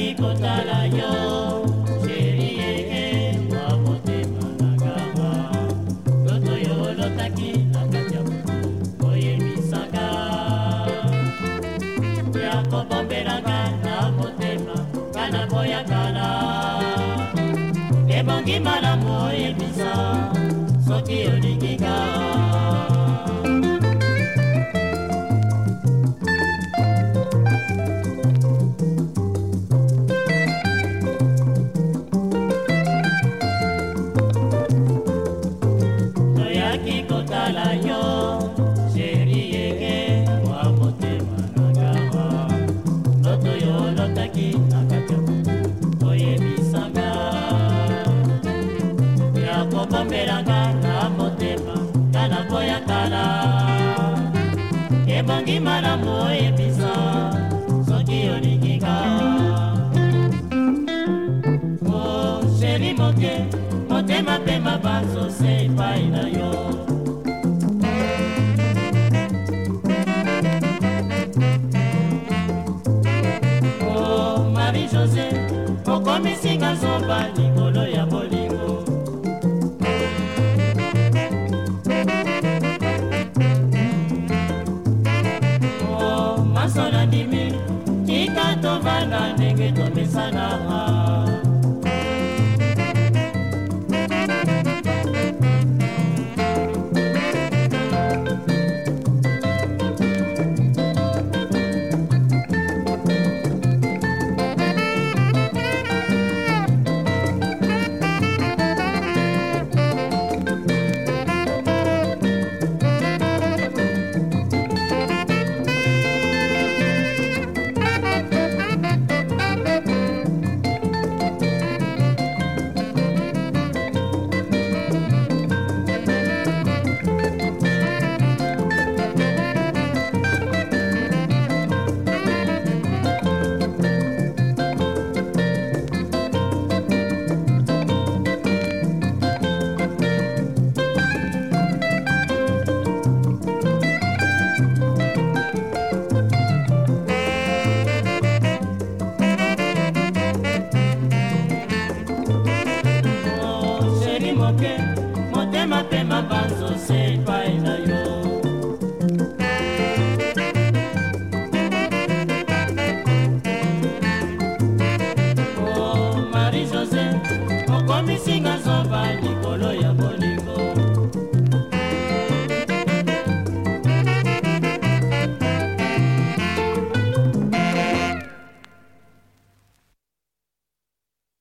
nakoki kotala yo sheri yenge mwa motema nakaba loto yo olotaki na kati ya butu oyemisanga ya kobombelanga na motema kana boyakala ebongi malamu oyebisa soki olinginga ezeli moke motema pema bazose epai na yo oh, marie josé okomisinga zoba likolo ya bolingo oh, masolandi moke motema pema banzose